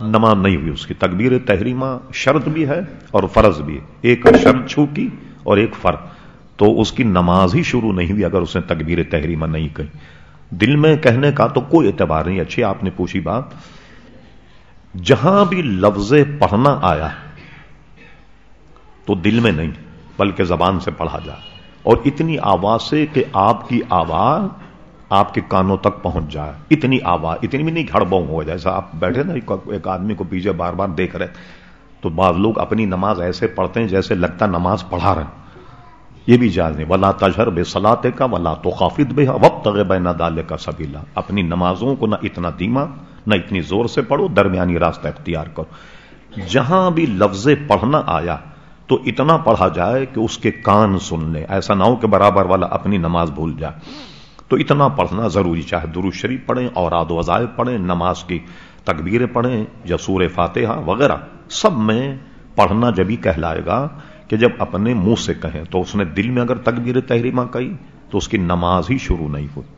نماز نہیں ہوئی اس کی. تکبیر تحریمہ شرط بھی ہے اور فرض بھی ہے. ایک شرط چھو کی اور ایک فرض تو اس کی نماز ہی شروع نہیں ہوئی اگر اس نے تکبیر تحریمہ نہیں کہی دل میں کہنے کا تو کوئی اعتبار نہیں. اچھی آپ نے پوچھی بات. جہاں بھی لفظ پڑھنا آیا تو دل میں نہیں، بلکہ زبان سے پڑھا جائے. اور اتنی آواز سے کہ آپ کی آواز آپ کے کانوں تک پہنچ جائے۔ اتنی آواز، اتنی بھی نہیں گھڑ بو ہو جیسا آپ بیٹھے نا، ایک آدمی کو پیچھے بار بار دیکھ رہے تو بعض لوگ اپنی نماز ایسے پڑھتے ہیں جیسے لگتا نماز پڑھا رہے ہیں۔ یہ بھی جائز نہیں۔ ولا تجہر بے سلاتے کا ولا تو خافد بے وقت بے نہ کا سبیلا اپنی نمازوں کو نہ اتنا دیما نہ اتنی زور سے پڑھو، درمیانی راستہ اختیار کرو۔ جہاں بھی لفظ پڑھنا آیا، تو اتنا پڑھا جائے کہ اس کے کان سن لے۔ ایسا نہ ہو کہ برابر والا اپنی نماز بھول جائے۔ تو اتنا پڑھنا ضروری چاہے درو شریف پڑھیں اور آد وظائف پڑھیں، نماز کی تکبیریں پڑھیں یا سور فاتحہ وغیرہ، سب میں پڑھنا جبھی کہلائے گا کہ جب اپنے منہ سے کہیں تو اس نے دل میں اگر تکبیر تحریمہ کہی تو اس کی نماز ہی شروع نہیں ہوئی۔